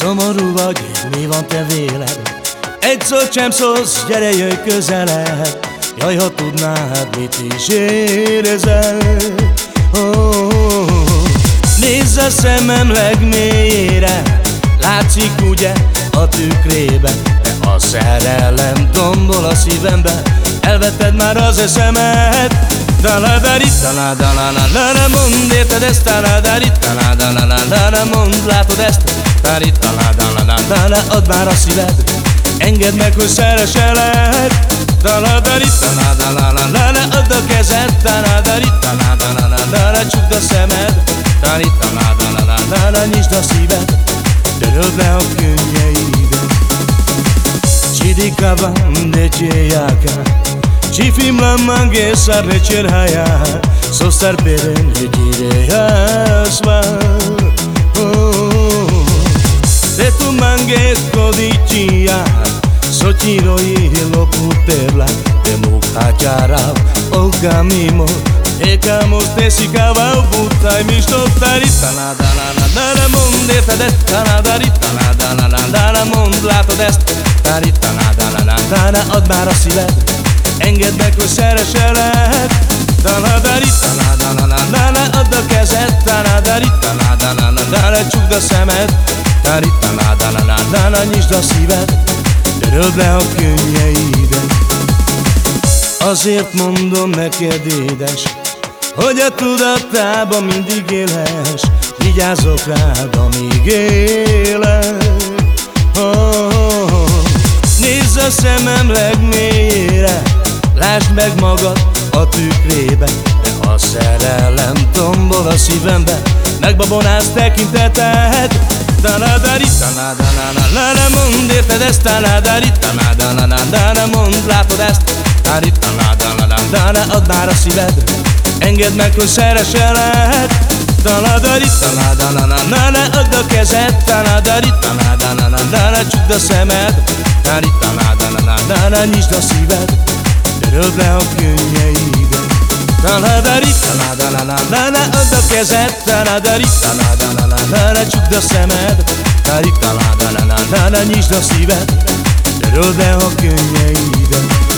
Szomorú vagy, mi van te véled? Egy szót sem szólsz, gyere jöjj közelebb Jaj, ha tudnád, mit is érezel oh, oh, oh. Nézz a szemem legmélyére Látszik ugye a tükrébe De a szerelem tombol a szívembe Elvetted már az eszemet Taladari, taladalala, mond, érted ezt? Taladari, taladalala, mond, látod ezt? Taladari, taladalala, add már a szíved. Engedd meg, hogy szereselek Taladari, taladalala, add a kezed Taladari, taladalala, csukd a szemed. Taladari, taladalala, nyisd a szíved. Töröld le a könnyeidet. Cidikava, de csilyáka Çifimlenmen gezer reçer haya Sostar peren yetire asma. Uh. Se tu manges codicia Sochiro y lo putebla De muhacharao o camimo Ekamos te si kavao putai mi što tari Tana dana na dana da, monde te des Tana dari tana dana na dana da, da, mond lato des Tari tana dana na dana od mara si led Engedd meg, hogy szereselek. Tanadari, tanadana, add a kezed Tanadari, tanadana, csukd a szemed. Tari, tanadana, nyisd a szíved. Töröld le a könnyeidet. Azért mondom neked, édes Hogy a tudatában mindig élhes Vigyázok rád, amíg élek. Oh, oh, oh. Nézz a szemem legmélyére Lásd meg magad a tükrébe De a szerelem tombol a szívembe Megbabonász tekinteted Tanadari, tanadana, mond, érted ezt? Tanadari, tanadana, mond, látod ezt? Tanadari, tanadana, add már a szíved Engedd meg, hogy szereselek Tanadari, tanadana, add a kezed Tanadari, tanadana, csukd a szemed Tanadari, tanadana, nyisd a szíved Töröld le a könnyeidet Taladari, taladalala, add a kezed. Taladari, taladalala, csukd a szemed. Tari, taladalala, nyisd a szíved. Töröld le a könnyeidet